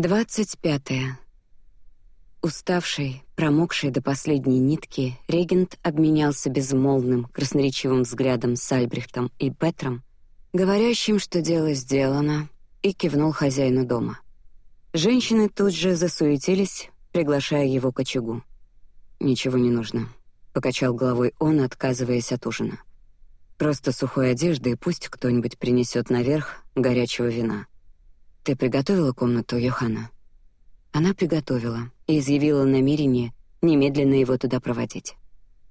Двадцать пятое. Уставший, промокший до последней нитки, регент обменялся безмолвным, красноречивым взглядом с Альбрехтом и Петром, говорящим, что дело сделано, и кивнул хозяину дома. Женщины тут же засуетились, приглашая его к очагу. Ничего не нужно, покачал головой он, отказываясь от ужина. Просто сухой одежды и пусть кто-нибудь принесет наверх горячего вина. Ты приготовила комнату Йохана? Она приготовила и изъявила намерение немедленно его туда проводить.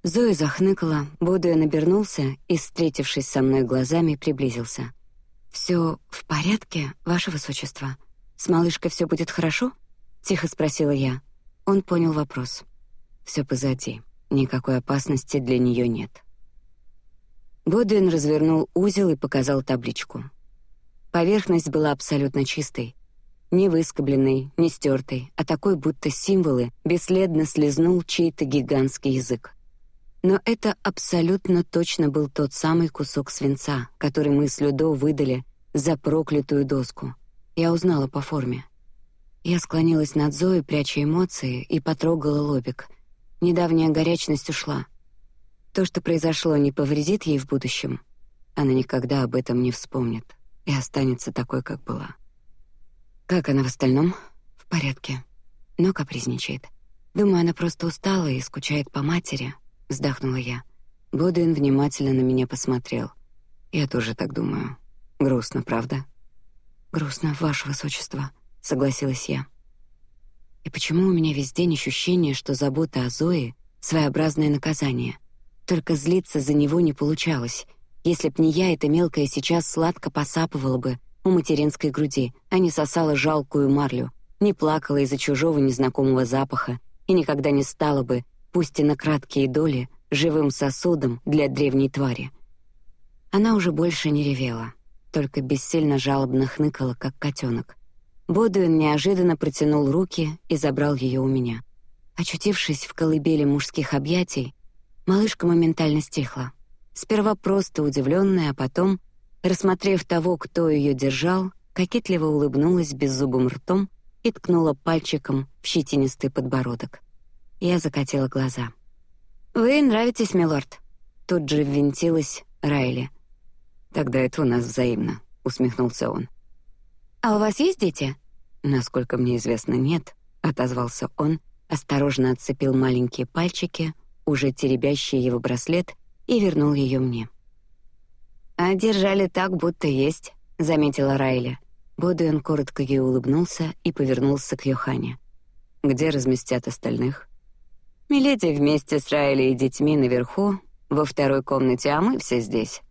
Зоя захныкала, Бодуэн обернулся и, встретившись со мной глазами, приблизился. Все в порядке, ваше высочество. С малышкой все будет хорошо? Тихо спросила я. Он понял вопрос. Все позади, никакой опасности для нее нет. Бодуэн развернул узел и показал табличку. Поверхность была абсолютно чистой, не выскобленной, не стертой, а такой, будто символы бесследно слезнул чей-то гигантский язык. Но это абсолютно точно был тот самый кусок свинца, который мы с Людо выдали за проклятую доску. Я узнала по форме. Я склонилась над Зоей, пряча эмоции, и потрогала лобик. Недавняя горячность ушла. То, что произошло, не повредит ей в будущем. Она никогда об этом не вспомнит и останется такой, как была. Как она в остальном? В порядке, но капризничает. Думаю, она просто устала и скучает по матери. Вздохнула я. Бодуин внимательно на меня посмотрел. Я тоже так думаю. Грустно, правда? Грустно, ваше высочество, согласилась я. И почему у меня весь день ощущение, что забота о Зое своеобразное наказание? Только злиться за него не получалось. Если б не я, эта мелкая сейчас сладко посапывала бы у материнской груди, а не сосала жалкую марлю, не плакала из-за чужого незнакомого запаха и никогда не стала бы, пусть и на краткие доли, живым сосудом для древней твари. Она уже больше не ревела, только бессильно жалобно хныкала, как котенок. Бодуин неожиданно протянул руки и забрал ее у меня. Очутившись в колыбели мужских объятий, малышка моментально стихла. Сперва просто удивленная, а потом, рассмотрев того, кто ее держал, кокетливо улыбнулась беззубым ртом и ткнула пальчиком в щетинистый подбородок. Я закатила глаза. Вы нравитесь, милорд. Тут же ввинтилась Райли. Тогда это у нас взаимно, усмехнулся он. А у вас есть дети? Насколько мне известно, нет, отозвался он, осторожно отцепил маленькие пальчики, уже теребящие его браслет, и вернул ее мне. А держали так, будто есть, заметила Райли. Бодуэн коротко ей улыбнулся и повернулся к Йохане. Где разместят остальных? Миледи вместе с Райли и детьми наверху, во второй комнате, а мы все здесь.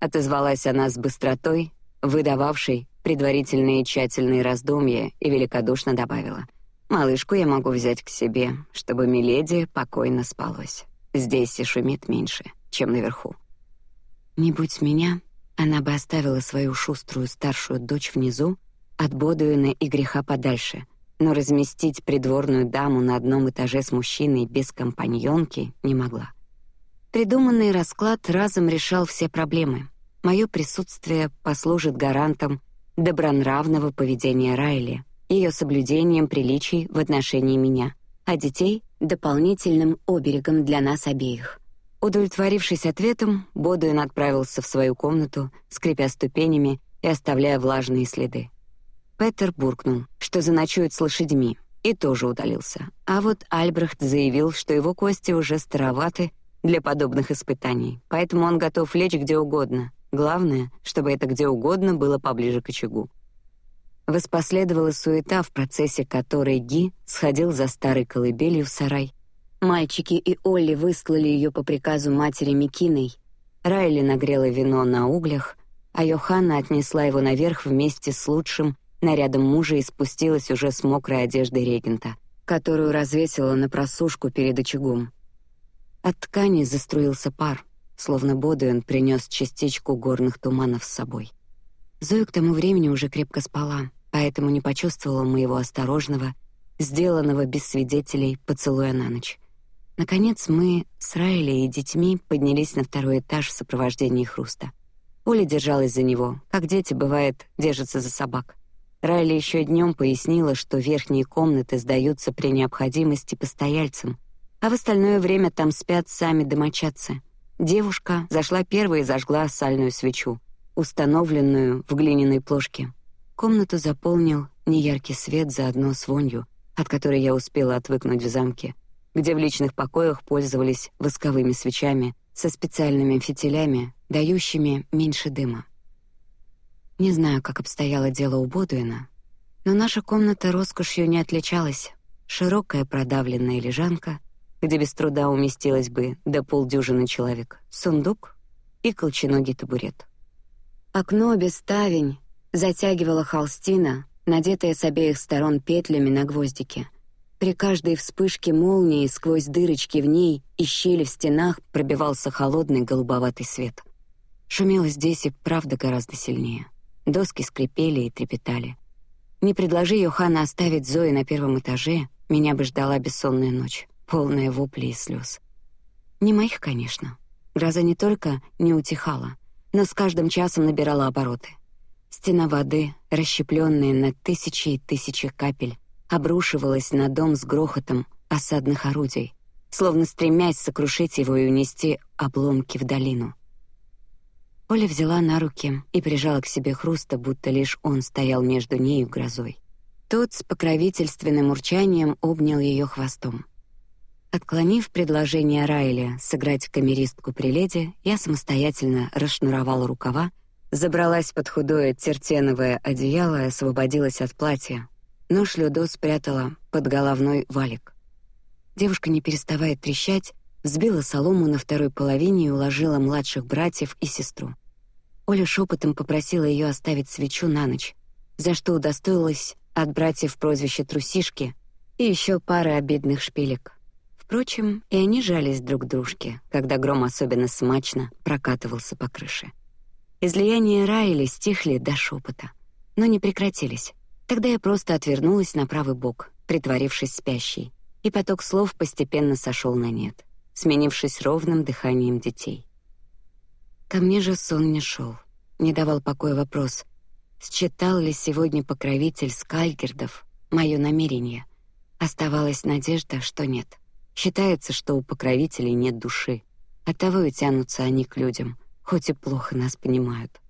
Отозвалась она с быстротой, выдававшей предварительные тщательные раздумья, и великодушно добавила: "Малышку я могу взять к себе, чтобы миледи покойно спалось. Здесь и шумит меньше" чем наверху. Не будь меня, она бы оставила свою шуструю старшую дочь внизу, от Бодуина и греха подальше, но разместить придворную даму на одном этаже с мужчиной без компаньонки не могла. Придуманный расклад разом решал все проблемы. Мое присутствие послужит гарантом добронравного поведения Райли, ее соблюдением приличий в отношении меня, а детей дополнительным оберегом для нас обеих. Удовлетворившись ответом, Бодуин отправился в свою комнату, скрипя ступенями и оставляя влажные следы. Петер буркнул, что заночует с лошадьми, и тоже удалился. А вот Альбрехт заявил, что его кости уже староваты для подобных испытаний, поэтому он готов лечь где угодно. Главное, чтобы это где угодно было поближе к очагу. Воспоследовала суета, в процессе которой Ги сходил за старой колыбелью в сарай Мальчики и Олли выслали ее по приказу матери Микиной. Райли нагрела вино на углях, а Йоханна отнесла его наверх вместе с лучшим нарядом мужа и спустилась уже с мокрой одеждой регента, которую развесила на просушку перед очагом. От ткани заструился пар, словно Бодуэн принес частичку горных туманов с собой. Зоя к тому времени уже крепко спала, поэтому не почувствовала моего осторожного, сделанного без свидетелей поцелуя на ночь. Наконец мы с Райли и детьми поднялись на второй этаж в сопровождении Хруста. Оля держалась за него, как дети бывает держатся за собак. Райли еще днем пояснила, что верхние комнаты сдаются при необходимости постояльцам, а в остальное время там спят сами домочадцы. Девушка зашла первой и зажгла сальную свечу, установленную в глиняной плошке. Комнату заполнил неяркий свет заодно с вонью, от которой я успела отвыкнуть в замке, где в личных покоях пользовались восковыми свечами со специальными фитилями, дающими меньше дыма. Не знаю, как обстояло дело у Бодуина, но наша комната роскошью не отличалась. Широкая продавленная лежанка, где без труда уместилось бы до полдюжины человек, сундук и колченогий табурет. Окно без ставень затягивала холстина, надетая с обеих сторон петлями на гвоздике. При каждой вспышке молнии сквозь дырочки в ней и щели в стенах пробивался холодный голубоватый свет. Шумело здесь и правда гораздо сильнее. Доски скрипели и трепетали. Не предложи Йохана оставить Зои на первом этаже, меня бы ждала бессонная ночь полная воплей и слез. Не моих, конечно. Гроза не только не утихала, но с каждым часом набирала обороты. Стена воды, расщепленная на тысячи и тысячи капель, обрушивалась на дом с грохотом осадных орудий, словно стремясь сокрушить его и унести обломки в долину. Оля взяла на руки и прижала к себе хруста, будто лишь он стоял между ней и грозой. Тот с покровительственным урчанием обнял ее хвостом. Отклонив предложение Райли сыграть камеристку при леди, я самостоятельно расшнуровала рукава, забралась под худое тертеновое одеяло и освободилась от платья. Но шлюдо спрятала под головной валик. Девушка, не переставая трещать, взбила солому на второй половине и уложила младших братьев и сестру. Оля шепотом попросила ее оставить свечу на ночь, за что удостоилась от братьев прозвище трусишки и еще пары обидных шпилек. Впрочем, и они жались друг к дружке, когда гром особенно смачно прокатывался по крыше. Излияния Райли стихли до шепота, но не прекратились. Тогда я просто отвернулась на правый бок, притворившись спящей, и поток слов постепенно сошел на нет, сменившись ровным дыханием детей. Ко мне же сон не шел, не давал покоя вопрос: считал ли сегодня покровитель Скальгердов мое намерение? Оставалась надежда, что нет. Считается, что у покровителей нет души, оттого и тянутся они к людям, хоть и плохо нас понимают.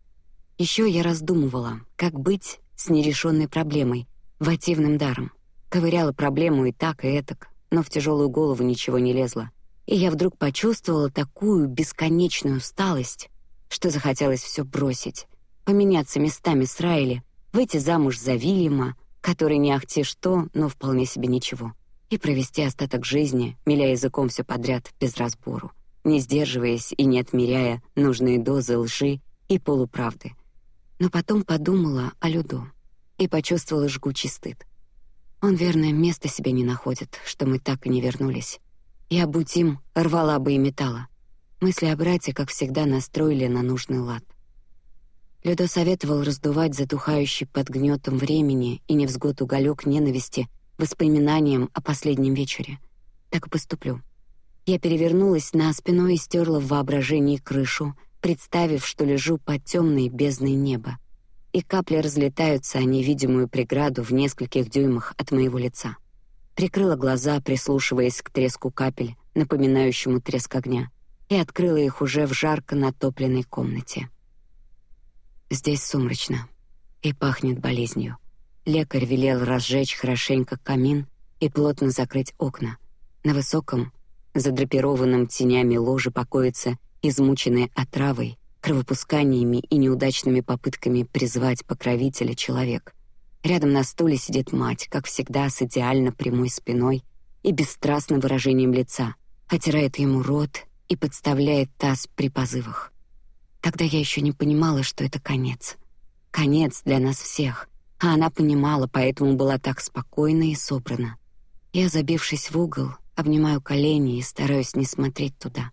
Еще я раздумывала, как быть с нерешенной проблемой, вативным даром. Ковыряла проблему и так и этак, но в тяжелую голову ничего не лезло. И я вдруг почувствовала такую бесконечную усталость, что захотелось все бросить, поменяться местами с Райли, выйти замуж за Вильяма, который не ахти что, но вполне себе ничего и провести остаток жизни, миля языком все подряд без разбору, не сдерживаясь и не отмеряя нужные дозы лжи и полуправды. Но потом подумала о Людо и почувствовала жгучий стыд. Он верное место себе не находит, что мы так и не вернулись. Я будь им, рвала бы и металла. Мысли о брате, как всегда, настроили на нужный лад. Людо советовал раздувать затухающий под гнетом времени и невзгод уголек ненависти воспоминанием о последнем вечере. Так и поступлю. Я перевернулась на спину и стерла в воображении крышу, представив, что лежу под темной бездной неба, и капли разлетаются о невидимую преграду в нескольких дюймах от моего лица. Прикрыла глаза, прислушиваясь к треску капель, напоминающему треск огня, и открыла их уже в жарко натопленной комнате. Здесь сумрачно и пахнет болезнью. Лекарь велел разжечь хорошенько камин и плотно закрыть окна. На высоком, задрапированном тенями ложе покоится измученный отравой, кровопусканиями и неудачными попытками призвать покровителя человек. Рядом на стуле сидит мать, как всегда, с идеально прямой спиной и бесстрастным выражением лица, отирает ему рот и подставляет таз при позывах. Тогда я еще не понимала, что это конец, конец для нас всех, а она понимала, поэтому была так спокойна и собрана. Я, забившись в угол, обнимаю колени и стараюсь не смотреть туда.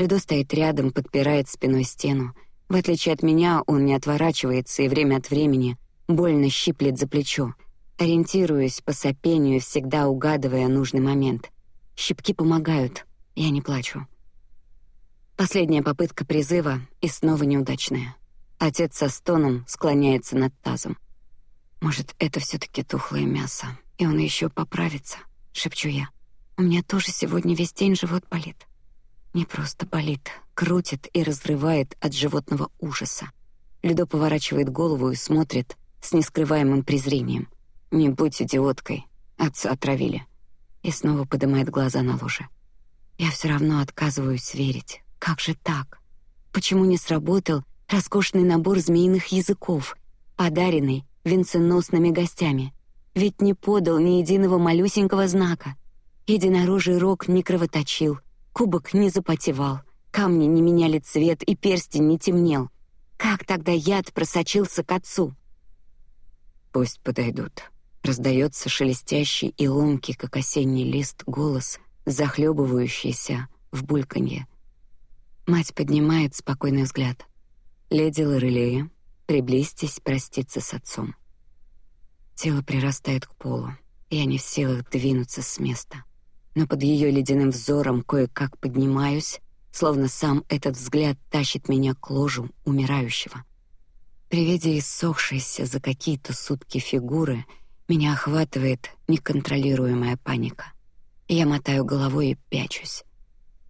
Людо стоит рядом, подпирает спиной стену. В отличие от меня, он не отворачивается и время от времени больно щиплет за плечо, ориентируясь по сопению, всегда угадывая нужный момент. Щипки помогают, я не плачу. Последняя попытка призыва и снова неудачная. Отец со стоном склоняется над тазом. Может, это все таки тухлое мясо, и он еще поправится, шепчу я. У меня тоже сегодня весь день живот болит. Не просто болит, крутит и разрывает от животного ужаса. Людо поворачивает голову и смотрит с нескрываемым презрением. Не будь идиоткой, отца отравили. И снова поднимает глаза на ложе. Я все равно отказываюсь верить. Как же так? Почему не сработал роскошный набор змеиных языков, подаренный венценосными гостями? Ведь не подал ни единого малюсенького знака. Единорожий рог не кровоточил, кубок не запотевал, камни не меняли цвет и перстень не темнел. Как тогда яд просочился к отцу? Пусть подойдут. Раздается шелестящий и ломкий, как осенний лист, голос, захлебывающийся в бульканье. Мать поднимает спокойный взгляд. Леди Лорелея, приблизьтесь проститься с отцом. Тело прирастает к полу, я не в силах двинуться с места. Но под ее ледяным взором кое-как поднимаюсь, словно сам этот взгляд тащит меня к ложу умирающего. При виде иссохшейся за какие-то сутки фигуры меня охватывает неконтролируемая паника. Я мотаю головой и пячусь.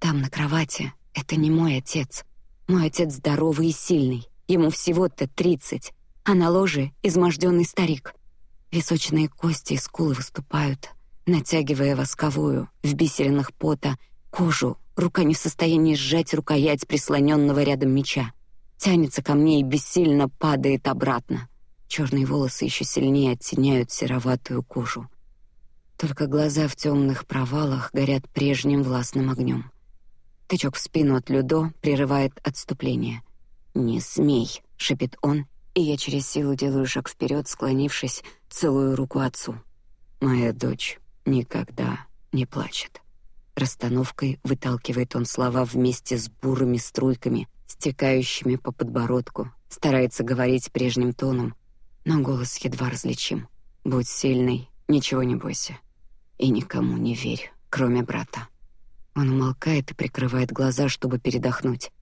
Там на кровати это не мой отец. Мой отец здоровый и сильный. Ему всего-то тридцать, а на ложе изможденный старик. Височные кости и скулы выступают, натягивая восковую в бисеринах пота кожу. Рука не в состоянии сжать рукоять прислоненного рядом меча тянется ко мне и бессильно падает обратно. Черные волосы еще сильнее оттеняют сероватую кожу. Только глаза в темных провалах горят прежним властным огнем. Тычок в спину от Людо прерывает отступление. Не смей, шепит он, и я через силу делаю шаг вперед, склонившись, целую руку отцу. Моя дочь никогда не плачет. Расстановкой выталкивает он слова вместе с бурыми струйками, стекающими по подбородку, старается говорить прежним тоном, но голос едва различим. Будь сильный, ничего не бойся и никому не верь, кроме брата. Он умолкает и прикрывает глаза, чтобы передохнуть.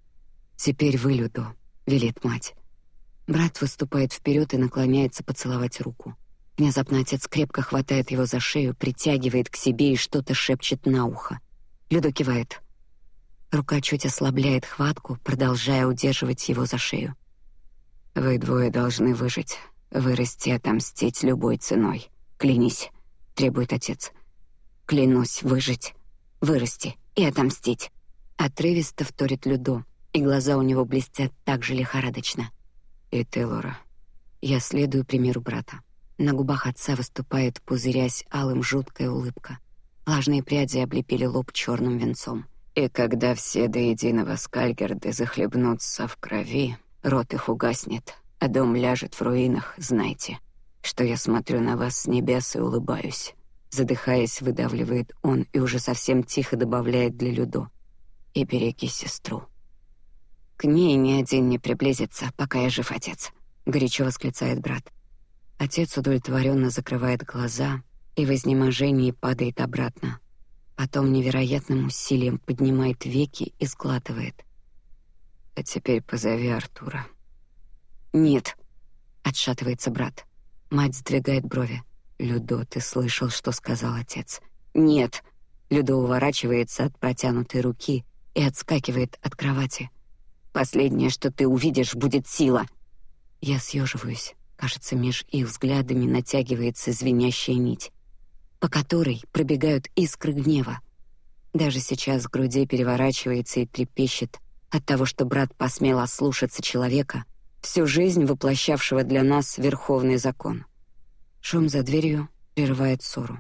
Теперь вы, Людо, велит мать. Брат выступает вперед и наклоняется поцеловать руку. Внезапно отец крепко хватает его за шею, притягивает к себе и что-то шепчет на ухо. Людо кивает. Рука чуть ослабляет хватку, продолжая удерживать его за шею. Вы двое должны выжить, вырасти, отомстить любой ценой. Клянись, требует отец. Клянусь выжить, вырасти и отомстить. Отрывисто вторит Людо, и глаза у него блестят так же лихорадочно. И ты, Лора. Я следую примеру брата. На губах отца выступает, пузырясь алым, жуткая улыбка. Влажные пряди облепили лоб черным венцом. И когда все до единого скальгерды захлебнутся в крови, рот их угаснет, а дом ляжет в руинах, знайте, что я смотрю на вас с небес и улыбаюсь. Задыхаясь, выдавливает он и уже совсем тихо добавляет для Людо. И береги сестру. К ней ни один не приблизится, пока я жив, отец. Горячо восклицает брат. Отец удовлетворенно закрывает глаза и в изнеможении падает обратно, Потом невероятным усилием поднимает веки и сглатывает. А теперь позови Артура. Нет, отшатывается брат. Мать сдвигает брови. Людо, ты слышал, что сказал отец? Нет. Людо уворачивается от протянутой руки и отскакивает от кровати. Последнее, что ты увидишь, будет сила. Я съеживаюсь. Кажется, меж их взглядами натягивается звенящая нить по которой пробегают искры гнева. Даже сейчас в груди переворачивается и трепещет от того, что брат посмел ослушаться человека, всю жизнь воплощавшего для нас верховный закон. Шум за дверью прерывает ссору.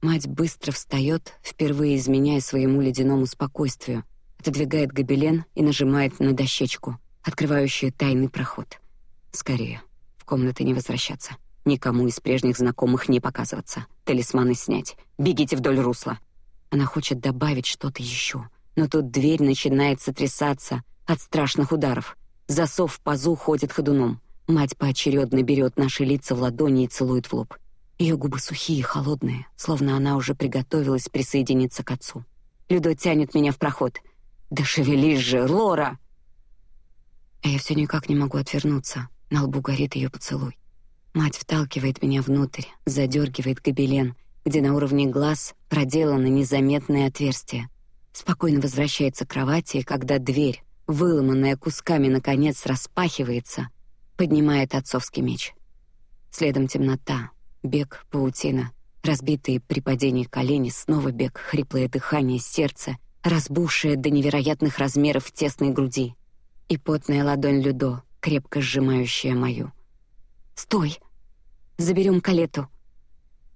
Мать быстро встает, впервые изменяя своему ледяному спокойствию, отодвигает гобелен и нажимает на дощечку, открывающую тайный проход. Скорее, комнаты не возвращаться. Никому из прежних знакомых не показываться. Талисманы снять. Бегите вдоль русла. Она хочет добавить что-то еще, но тут дверь начинает сотрясаться от страшных ударов. Засов в пазу ходит ходуном. Мать поочередно берет наши лица в ладони и целует в лоб. Ее губы сухие и холодные, словно она уже приготовилась присоединиться к отцу. Людо тянет меня в проход. Да шевелись же, Лора! А я все никак не могу отвернуться. На лбу горит ее поцелуй. Мать вталкивает меня внутрь, задергивает гобелен, где на уровне глаз проделано незаметное отверстие. Спокойно возвращается к кровати, когда дверь, выломанная кусками, наконец распахивается, поднимает отцовский меч. Следом темнота, бег, паутина, разбитые при падении колени, снова бег, хриплое дыхание, сердце, разбухшее до невероятных размеров в тесной груди, и потная ладонь Людо, крепко сжимающая мою. Стой, заберем калету.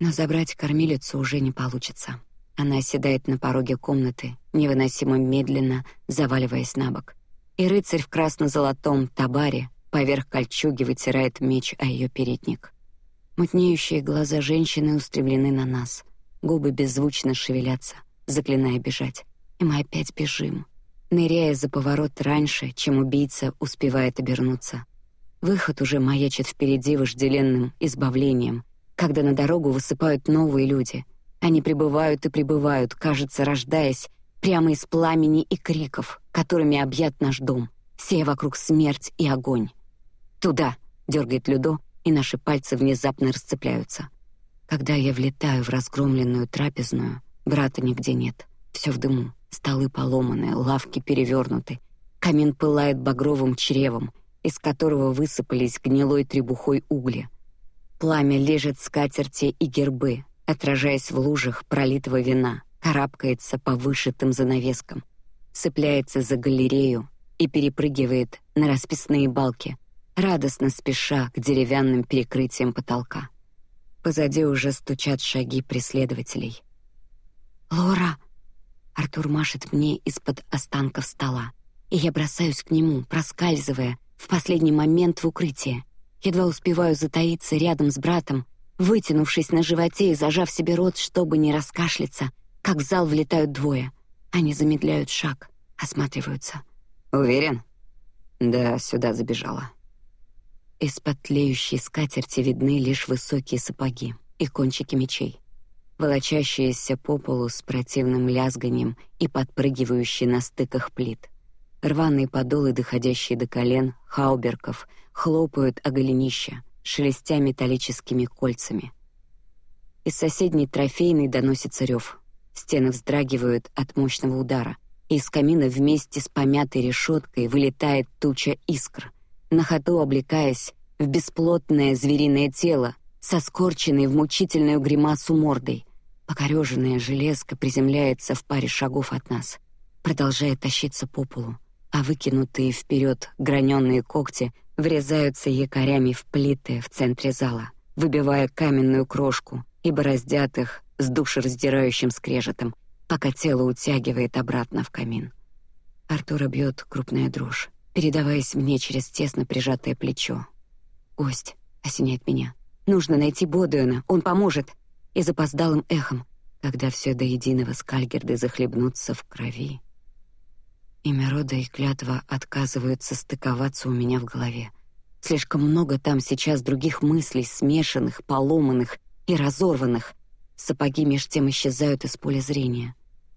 Но забрать кормилицу уже не получится. Она оседает на пороге комнаты, невыносимо медленно заваливаясь на бок. И рыцарь в красно-золотом табаре поверх кольчуги вытирает меч о ее передник. Мутнеющие глаза женщины устремлены на нас, губы беззвучно шевелятся, заклиная бежать, и мы опять бежим, ныряя за поворот раньше, чем убийца успевает обернуться. Выход уже маячит впереди вожделенным избавлением, когда на дорогу высыпают новые люди. Они прибывают и прибывают, кажется, рождаясь прямо из пламени и криков, которыми объят наш дом, сея вокруг смерть и огонь. Туда, дергает Людо, и наши пальцы внезапно расцепляются. Когда я влетаю в разгромленную трапезную, брата нигде нет, все в дыму, столы поломаны, лавки перевернуты, камин пылает багровым чревом, из которого высыпались гнилой требухой угли. Пламя лежит скатерти и гербы, отражаясь в лужах пролитого вина, карабкается по вышитым занавескам, цепляется за галерею и перепрыгивает на расписные балки, радостно спеша к деревянным перекрытиям потолка. Позади уже стучат шаги преследователей. Лора, Артур машет мне из-под останков стола, и я бросаюсь к нему, проскальзывая в последний момент в укрытие. Едва успеваю затаиться рядом с братом, вытянувшись на животе и зажав себе рот, чтобы не раскашляться, как в зал влетают двое. Они замедляют шаг, осматриваются. Уверен? Да, сюда забежала. Из-под тлеющей скатерти видны лишь высокие сапоги и кончики мечей, волочащиеся по полу с противным лязганием и подпрыгивающие на стыках плит. Рваные подолы, доходящие до колен, хауберков, хлопают о голенища, шелестя металлическими кольцами. Из соседней трофейной доносится рев. Стены вздрагивают от мощного удара, из камина вместе с помятой решеткой вылетает туча искр — на ходу облекаясь в бесплотное звериное тело, со скорченной в мучительную гримасу мордой. Покореженная железка приземляется в паре шагов от нас, продолжая тащиться по полу, а выкинутые вперед граненые когти врезаются якорями в плиты в центре зала, выбивая каменную крошку и бороздят их с душераздирающим скрежетом, пока тело утягивает обратно в камин. Артура бьет крупная дрожь передаваясь мне через тесно прижатое плечо. Гость осеняет меня. Нужно найти Бодуэна, он поможет. И запоздалым эхом, когда все до единого скальгерды захлебнутся в крови. Имя рода и клятва отказываются стыковаться у меня в голове. Слишком много там сейчас других мыслей, смешанных, поломанных и разорванных. Сапоги меж тем исчезают из поля зрения.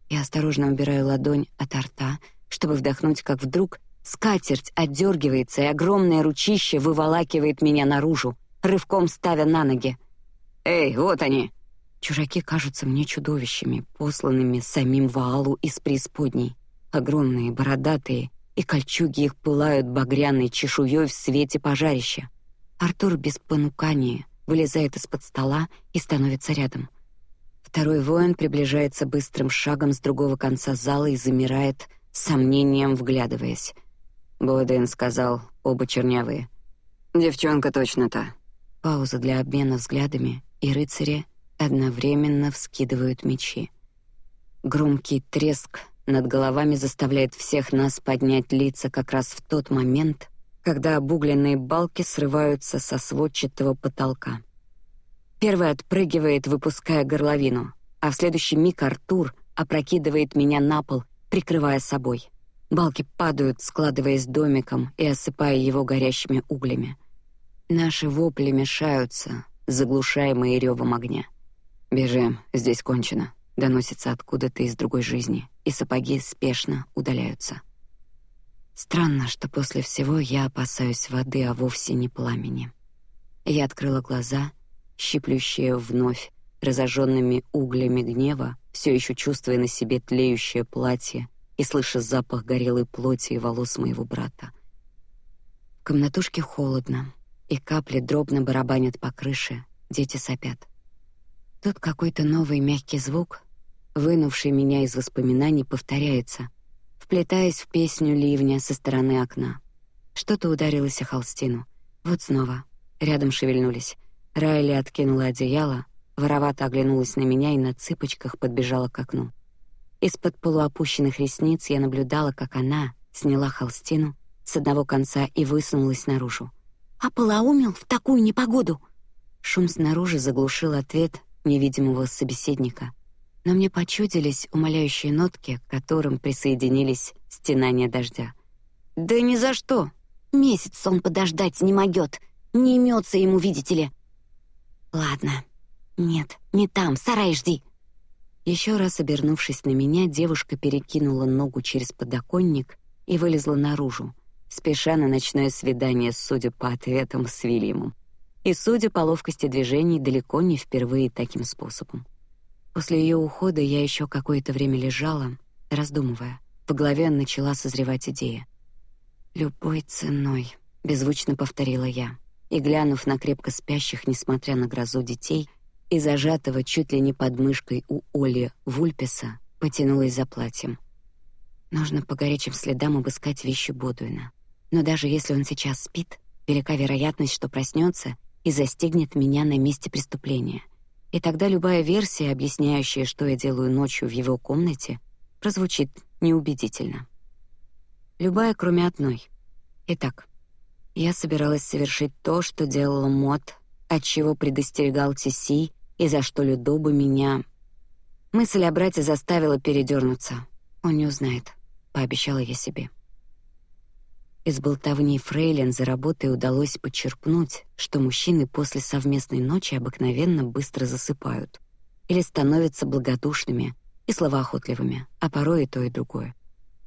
Я осторожно убираю ладонь от рта, чтобы вдохнуть, как вдруг Скатерть отдергивается, и огромное ручище выволакивает меня наружу, рывком ставя на ноги. Эй, вот они! Чужаки кажутся мне чудовищами, посланными самим Ваалу из преисподней. Огромные, бородатые, и кольчуги их пылают багряной чешуей в свете пожарища. Артур без понукания вылезает из-под стола и становится рядом. Второй воин приближается быстрым шагом с другого конца зала и замирает, с сомнением вглядываясь. Боден сказал, оба чернявые. Девчонка точно та. Пауза для обмена взглядами, и рыцари одновременно вскидывают мечи. Громкий треск над головами заставляет всех нас поднять лица как раз в тот момент, когда обугленные балки срываются со сводчатого потолка. Первый отпрыгивает, выпуская горловину, а в следующий миг Артур опрокидывает меня на пол, прикрывая собой. Балки падают, складываясь домиком и осыпая его горящими углями. Наши вопли мешаются, заглушаемые ревом огня. Бежим, здесь кончено. Доносится откуда-то из другой жизни, и сапоги спешно удаляются. Странно, что после всего я опасаюсь воды, а вовсе не пламени. Я открыла глаза, щиплющие вновь разожженными углями гнева, все еще чувствуя на себе тлеющее платье и слыша запах горелой плоти и волос моего брата. В комнатушке холодно, и капли дробно барабанят по крыше, дети сопят. Тут какой-то новый мягкий звук, вынувший меня из воспоминаний, повторяется, вплетаясь в песню ливня со стороны окна. Что-то ударилось о холстину. Вот снова. Рядом шевельнулись. Райли откинула одеяло, воровато оглянулась на меня и на цыпочках подбежала к окну. Из-под полуопущенных ресниц я наблюдала, как она сняла холстину с одного конца и высунулась наружу. А полоумел в такую непогоду. Шум снаружи заглушил ответ невидимого собеседника, но мне почудились умоляющие нотки, к которым присоединились стенания дождя. Да ни за что. Месяц он подождать не могет, не имется ему, видите ли. Ладно, нет, не там, сарай жди. Еще раз обернувшись на меня, девушка перекинула ногу через подоконник и вылезла наружу, спеша на ночное свидание, судя по ответам с Вильямом. И судя по ловкости движений, далеко не впервые таким способом. После ее ухода я еще какое-то время лежала, раздумывая. В голове начала созревать идея. Любой ценой, беззвучно повторила я, и глянув на крепко спящих, несмотря на грозу детей, и зажатого чуть ли не под мышкой у Оли Вульпеса, потянулась за платьем. Нужно по горячим следам обыскать вещи Бодуина. Но даже если он сейчас спит, велика вероятность, что проснется и застигнет меня на месте преступления. И тогда любая версия, объясняющая, что я делаю ночью в его комнате, прозвучит неубедительно. Любая, кроме одной. Итак, я собиралась совершить то, что делала Мот, от чего предостерегал Тиси и за что Людоба меня... Мысль о брате заставила передернуться. Он не узнает, пообещала я себе. Из болтовни Фрейлин за работой удалось подчеркнуть, что мужчины после совместной ночи обыкновенно быстро засыпают или становятся благодушными и словоохотливыми, а порой и то и другое.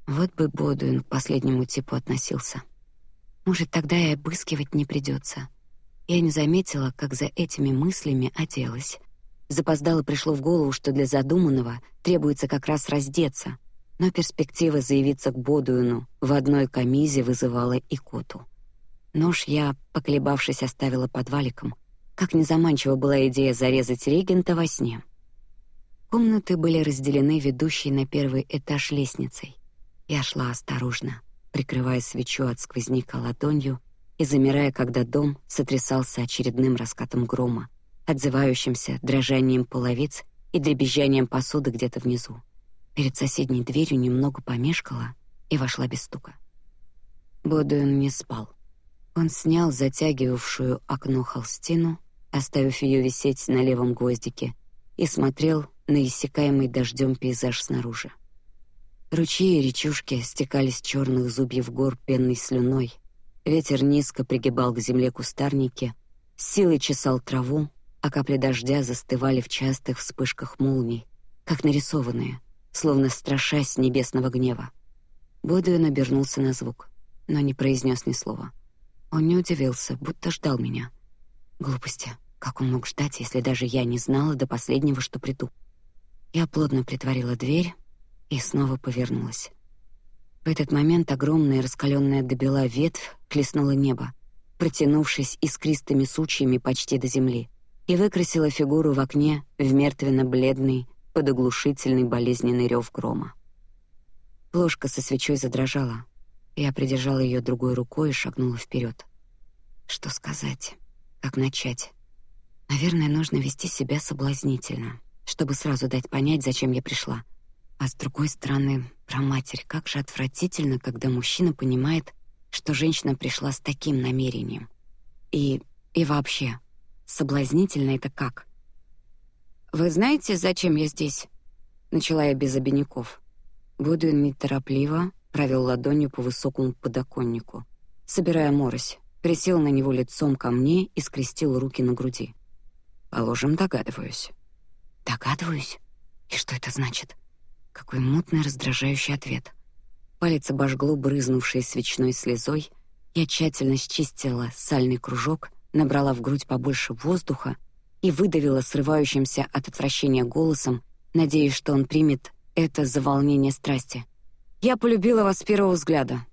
Вот бы Бодуин к последнему типу относился. Может, тогда и обыскивать не придется. Я не заметила, как за этими мыслями оделась. Запоздало пришло в голову, что для задуманного требуется как раз раздеться, но перспектива заявиться к Бодуину в одной камизе вызывала икоту. Нож я, поколебавшись, оставила под валиком. Как незаманчива была идея зарезать регента во сне. Комнаты были разделены ведущей на первый этаж лестницей. Я шла осторожно, прикрывая свечу от сквозняка ладонью и замирая, когда дом сотрясался очередным раскатом грома, отзывающимся дрожанием половиц и дребезжанием посуды где-то внизу. Перед соседней дверью немного помешкала и вошла без стука. Бодуин не спал. Он снял затягивавшую окно холстину, оставив ее висеть на левом гвоздике, и смотрел на иссякаемый дождем пейзаж снаружи. Ручьи и речушки стекали с черных зубьев гор пенной слюной, Ветер низко пригибал к земле кустарники, силой чесал траву, а капли дождя застывали в частых вспышках молний, как нарисованные, словно страшась небесного гнева. Бодуин обернулся на звук, но не произнес ни слова. Он не удивился, будто ждал меня. Глупости. Как он мог ждать, если даже я не знала до последнего, что приду? Я плотно притворила дверь и снова повернулась. В этот момент огромная раскаленная до бела ветвь хлестнула небо, протянувшись искристыми сучьями почти до земли, и выкрасила фигуру в окне в мертвенно-бледный, под оглушительный болезненный рев грома. Ложка со свечой задрожала. Я придержала ее другой рукой и шагнула вперед. Что сказать? Как начать? Наверное, нужно вести себя соблазнительно, чтобы сразу дать понять, зачем я пришла. А с другой стороны, про матерь, как же отвратительно, когда мужчина понимает, что женщина пришла с таким намерением. И и вообще, соблазнительно это как? Вы знаете, зачем я здесь? Начала я без обиняков. Будуин неторопливо провел ладонью по высокому подоконнику, собирая морось, присел на него лицом ко мне и скрестил руки на груди. Положим, догадываюсь. Догадываюсь. И что это значит? Какой мутный, раздражающий ответ. Палец обожгло брызнувшей свечной слезой. Я тщательно счистила сальный кружок, набрала в грудь побольше воздуха и выдавила срывающимся от отвращения голосом, надеясь, что он примет это за волнение страсти. Я полюбила вас с первого взгляда.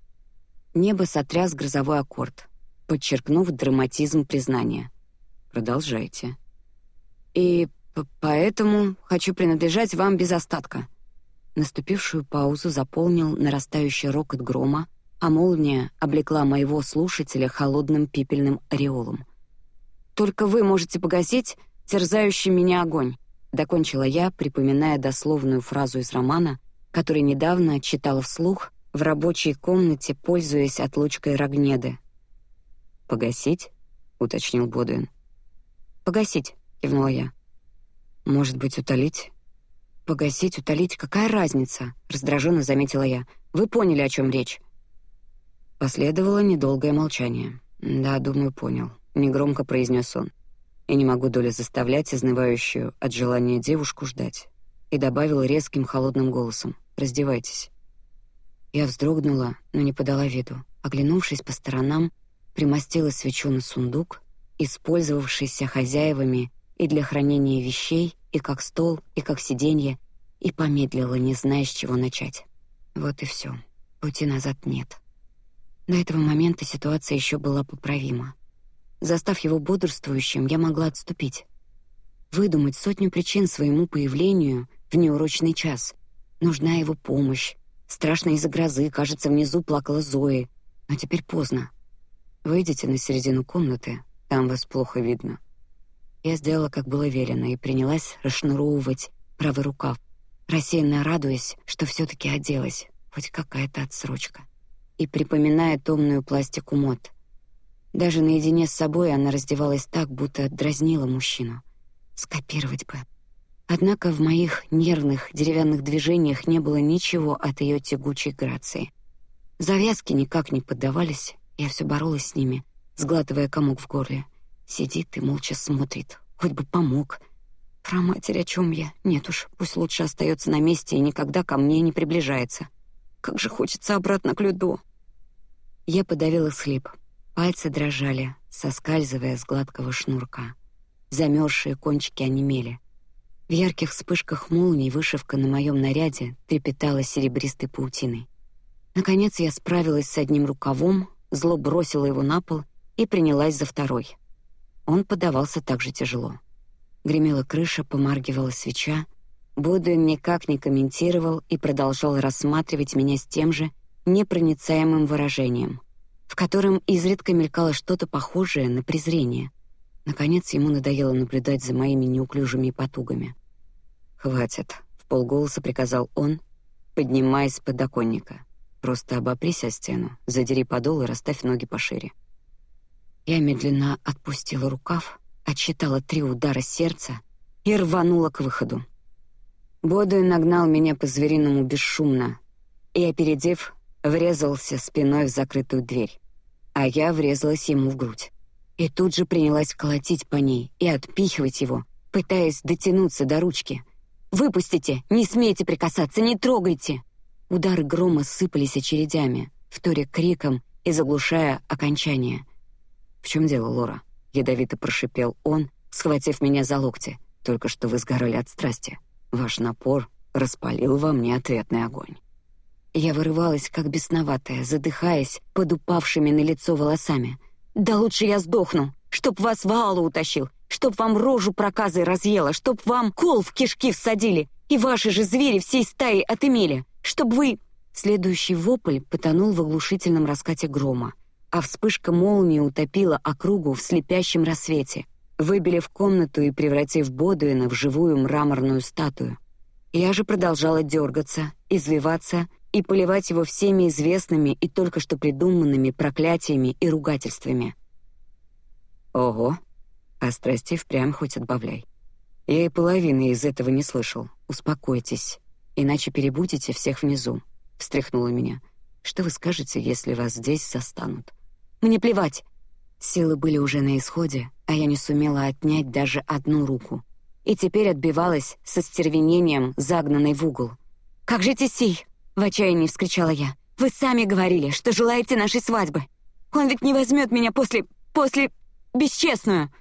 Небо сотряс грозовой аккорд, подчеркнув драматизм признания. Продолжайте. И поэтому хочу принадлежать вам без остатка. Наступившую паузу заполнил нарастающий рокот грома, а молния облекла моего слушателя холодным пепельным ореолом. Только вы можете погасить терзающий меня огонь. Докончила я, припоминая дословную фразу из романа, который недавно читала вслух в рабочей комнате, пользуясь отлучкой Рогнеды. Погасить, уточнил Бодуин. Погасить, кивнула я. Может быть, утолить? Погасить, утолить, какая разница? Раздраженно заметила я. Вы поняли, о чем речь? Последовало недолгое молчание. Да, думаю, понял. Негромко произнес он. И не могу доля заставлять изнывающую от желания девушку ждать. И добавил резким холодным голосом: "Раздевайтесь". Я вздрогнула, но не подала виду. Оглянувшись по сторонам, примостила свечу на сундук, использовавшийся хозяевами и для хранения вещей, и как стол, и как сиденье, и помедлила, не зная, с чего начать. Вот и все. Пути назад нет. До этого момента ситуация еще была поправима. Застав его бодрствующим, я могла отступить, выдумать сотню причин своему появлению в неурочный час. Нужна его помощь. Страшно из-за грозы, кажется, внизу плакала Зои, но теперь поздно. Выйдите на середину комнаты, там вас плохо видно. Я сделала, как было велено, и принялась расшнуровывать правый рукав, рассеянно радуясь, что все-таки оделась, хоть какая-то отсрочка, и припоминая томную пластику мод. Даже наедине с собой она раздевалась так, будто дразнила мужчину. Скопировать бы. Однако в моих нервных деревянных движениях не было ничего от ее тягучей грации. Завязки никак не поддавались, я все боролась с ними, сглатывая комок в горле. Сидит и молча смотрит, хоть бы помог. Про матерь о чем я? Нет уж, пусть лучше остается на месте и никогда ко мне не приближается. Как же хочется обратно к Люду. Я подавила схлип. Пальцы дрожали, соскальзывая с гладкого шнурка. Замерзшие кончики онемели. В ярких вспышках молний вышивка на моем наряде трепетала серебристой паутиной. Наконец я справилась с одним рукавом, зло бросила его на пол и принялась за второй. Он подавался так же тяжело. Гремела крыша, помаргивала свеча. Бодуин никак не комментировал и продолжал рассматривать меня с тем же непроницаемым выражением в котором изредка мелькало что-то похожее на презрение. Наконец ему надоело наблюдать за моими неуклюжими потугами. Хватит, в полголоса приказал он, поднимаясь с подоконника. Просто обопрись о стену, задери подол и расставь ноги пошире. Я медленно отпустила рукав, отсчитала три удара сердца и рванула к выходу. Бодуин нагнал меня по звериному бесшумно и, опередив, врезался спиной в закрытую дверь, а я врезалась ему в грудь. И тут же принялась колотить по ней и отпихивать его, пытаясь дотянуться до ручки. Выпустите, не смейте прикасаться, не трогайте! Удары грома сыпались очередями, вторя криком и заглушая окончание. В чем дело, Лора? Ядовито прошипел он, схватив меня за локти. Только что вы сгорали от страсти. Ваш напор распалил во мне ответный огонь. Я вырывалась, как бесноватая, задыхаясь под упавшими на лицо волосами. «Да лучше я сдохну, чтоб вас в Аллу утащил, чтоб вам рожу проказой разъела, чтоб вам кол в кишки всадили, и ваши же звери всей стаи отымели, чтоб вы...» Следующий вопль потонул в оглушительном раскате грома, а вспышка молнии утопила округу в слепящем рассвете, выбили комнату и превратив Бодуина в живую мраморную статую. Я же продолжала дергаться, извиваться и поливать его всеми известными и только что придуманными проклятиями и ругательствами. Ого, а страсти впрямь хоть отбавляй. Я и половины из этого не слышал. Успокойтесь, иначе перебудете всех внизу. Встряхнула меня. Что вы скажете, если вас здесь застанут? Мне плевать. Силы были уже на исходе, а я не сумела отнять даже одну руку, и теперь отбивалась со стервенением, загнанной в угол. Как же Тесей? В отчаянии вскричала я. «Вы сами говорили, что желаете нашей свадьбы. Он ведь не возьмет меня после... после...» бесчестную!»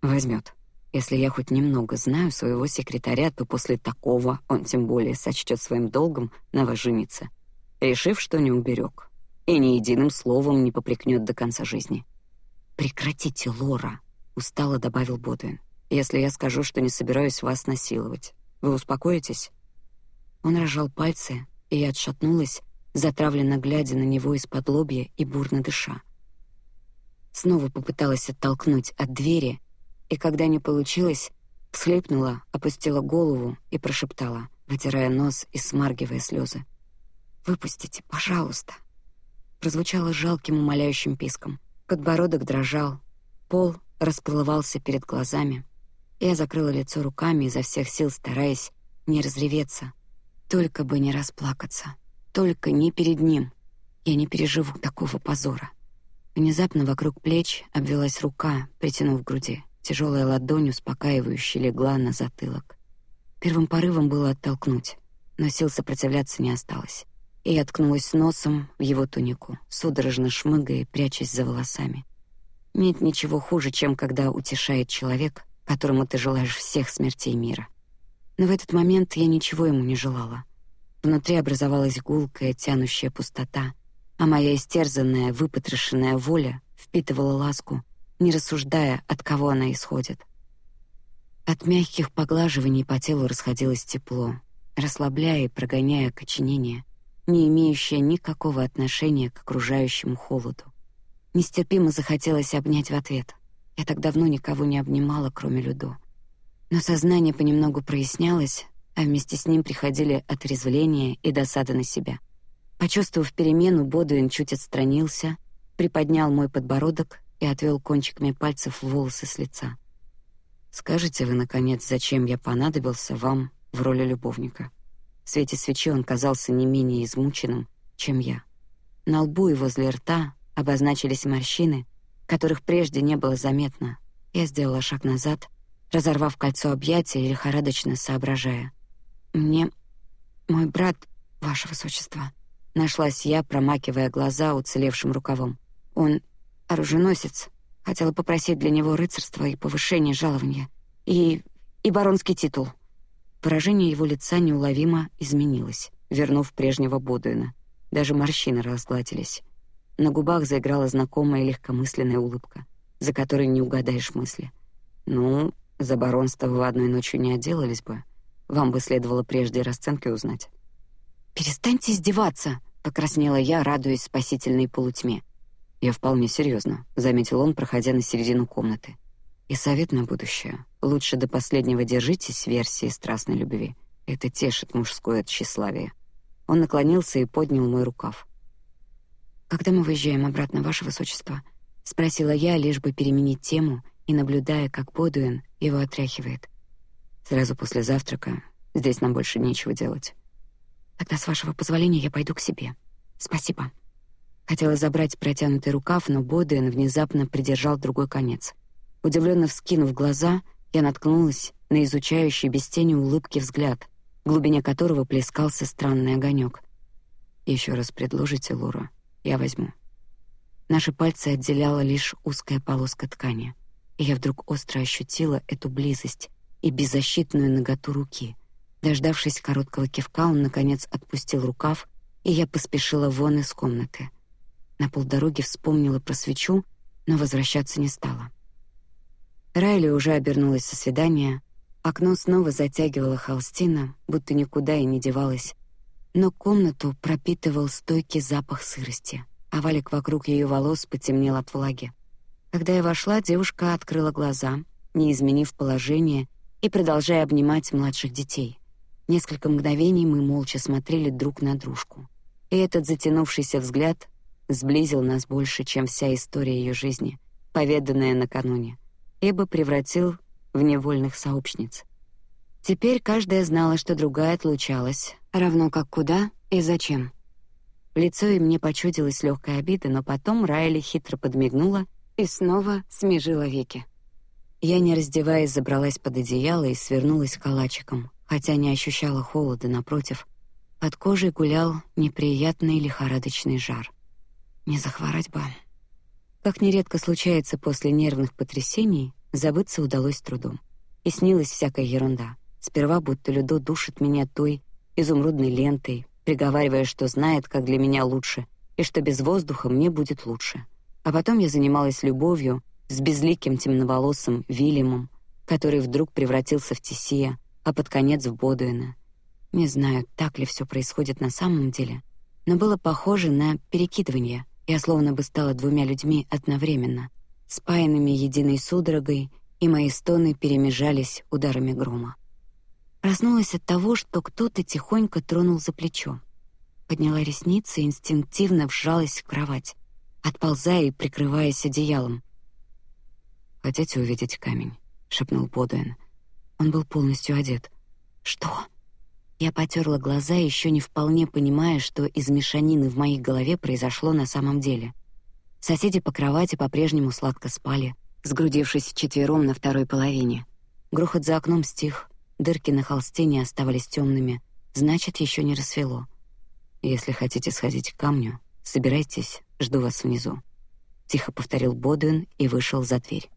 Возьмет. Если я хоть немного знаю своего секретаря, то после такого он тем более сочтет своим долгом на решив, что не уберег, и ни единым словом не попрекнет до конца жизни. Прекратите, Лора, устало добавил Бодуин. Если я скажу, что не собираюсь вас насиловать, вы успокоитесь? Он разжал пальцы, и я отшатнулась, затравленно глядя на него из-под лобья и бурно дыша. Снова попыталась оттолкнуть от двери, и когда не получилось, всхлипнула, опустила голову и прошептала, вытирая нос и смаргивая слезы: "Выпустите, пожалуйста". Прозвучало жалким умоляющим писком. Подбородок дрожал, пол расплывался перед глазами. Я закрыла лицо руками изо всех сил, стараясь не разреветься, только бы не расплакаться, только не перед ним. Я не переживу такого позора. Внезапно вокруг плеч обвилась рука, притянув к груди. Тяжелая ладонь успокаивающе легла на затылок. Первым порывом было оттолкнуть, но сил сопротивляться не осталось. И я ткнулась носом в его тунику, судорожно шмыгая, прячась за волосами. Нет ничего хуже, чем когда утешает человек, которому ты желаешь всех смертей мира. Но в этот момент я ничего ему не желала. Внутри образовалась гулкая, тянущая пустота, а моя истерзанная, выпотрошенная воля впитывала ласку не рассуждая, от кого она исходит. От мягких поглаживаний по телу расходилось тепло, расслабляя и прогоняя окоченение, не имеющее никакого отношения к окружающему холоду. Нестерпимо захотелось обнять в ответ. Я так давно никого не обнимала, кроме Людо. Но сознание понемногу прояснялось, а вместе с ним приходили отрезвление и досада на себя. Почувствовав перемену, Бодуин чуть отстранился, приподнял мой подбородок и отвел кончиками пальцев волосы с лица. Скажите вы наконец, зачем я понадобился вам в роли любовника? В свете свечи он казался не менее измученным, чем я. На лбу и возле рта обозначились морщины, которых прежде не было заметно. Я сделала шаг назад, разорвав кольцо объятия и лихорадочно соображая. Мне мой брат, ваше высочество, нашлась я, промакивая глаза уцелевшим рукавом. Он оруженосец. Хотела попросить для него рыцарство и повышение жалования. И... и баронский титул. Выражение его лица неуловимо изменилось, вернув прежнего Бодуина. Даже морщины разгладились. На губах заиграла знакомая легкомысленная улыбка, за которой не угадаешь мысли. «Ну, за баронство вы одной ночью не отделались бы. Вам бы следовало прежде расценки узнать». «Перестаньте издеваться!» — покраснела я, радуясь спасительной полутьме. Я вполне серьезно, заметил он, проходя на середину комнаты. И совет на будущее: лучше до последнего держитесь версии страстной любви. Это тешит мужское тщеславие. Он наклонился и поднял мой рукав. Когда мы выезжаем обратно, ваше высочество? спросила я, лишь бы переменить тему и наблюдая, как Бодуин его отряхивает. Сразу после завтрака. Здесь нам больше нечего делать. Тогда с вашего позволения я пойду к себе. Спасибо. Хотела забрать протянутый рукав, но Бодуин внезапно придержал другой конец. Удивленно вскинув глаза, я наткнулась на изучающий без тени улыбки взгляд, в глубине которого плескался странный огонек. Еще раз предложите, Лора, я возьму. Наши пальцы отделяла лишь узкая полоска ткани, и я вдруг остро ощутила эту близость и беззащитную наготу руки. Дождавшись короткого кивка, он наконец отпустил рукав, и я поспешила вон из комнаты. На полдороги вспомнила про свечу, но возвращаться не стала. Райли уже обернулась со свидания. Окно снова затягивало холстина, будто никуда и не девалась. Но комнату пропитывал стойкий запах сырости, а валик вокруг ее волос потемнел от влаги. Когда я вошла, девушка открыла глаза, не изменив положение и продолжая обнимать младших детей. Несколько мгновений мы молча смотрели друг на дружку, и этот затянувшийся взгляд сблизил нас больше, чем вся история ее жизни, поведанная накануне, ибо превратил в невольных сообщниц. Теперь каждая знала, что другая отлучалась, равно как куда и зачем. В лицо и мне почудилась легкая обида, но потом Райли хитро подмигнула и снова смежила веки. Я, не раздеваясь, забралась под одеяло и свернулась калачиком, хотя не ощущала холода, напротив, под кожей гулял неприятный лихорадочный жар. Не захворать бы. Как нередко случается после нервных потрясений, забыться удалось трудом. И снилась всякая ерунда. Сперва будто Людо душит меня той изумрудной лентой, приговаривая, что знает, как для меня лучше, и что без воздуха мне будет лучше. А потом я занималась любовью с безликим темноволосым Вильямом, который вдруг превратился в Тисия, а под конец в Бодуина. Не знаю, так ли все происходит на самом деле, но было похоже на перекидывание. Я словно бы стала двумя людьми одновременно, спаянными единой судорогой, и мои стоны перемежались ударами грома. Проснулась от того, что кто-то тихонько тронул за плечо. Подняла ресницы и инстинктивно вжалась в кровать, отползая и прикрываясь одеялом. Хотите увидеть камень? шепнул Бодуэн. Он был полностью одет. Что? Я потерла глаза, еще не вполне понимая, что из мешанины в моей голове произошло на самом деле. Соседи по кровати по-прежнему сладко спали, сгрудившись четвером на второй половине. Грохот за окном стих, дырки на холсте не оставались темными, значит, еще не рассвело. Если хотите сходить к камню, собирайтесь, жду вас внизу. Тихо повторил Бодуин и вышел за дверь.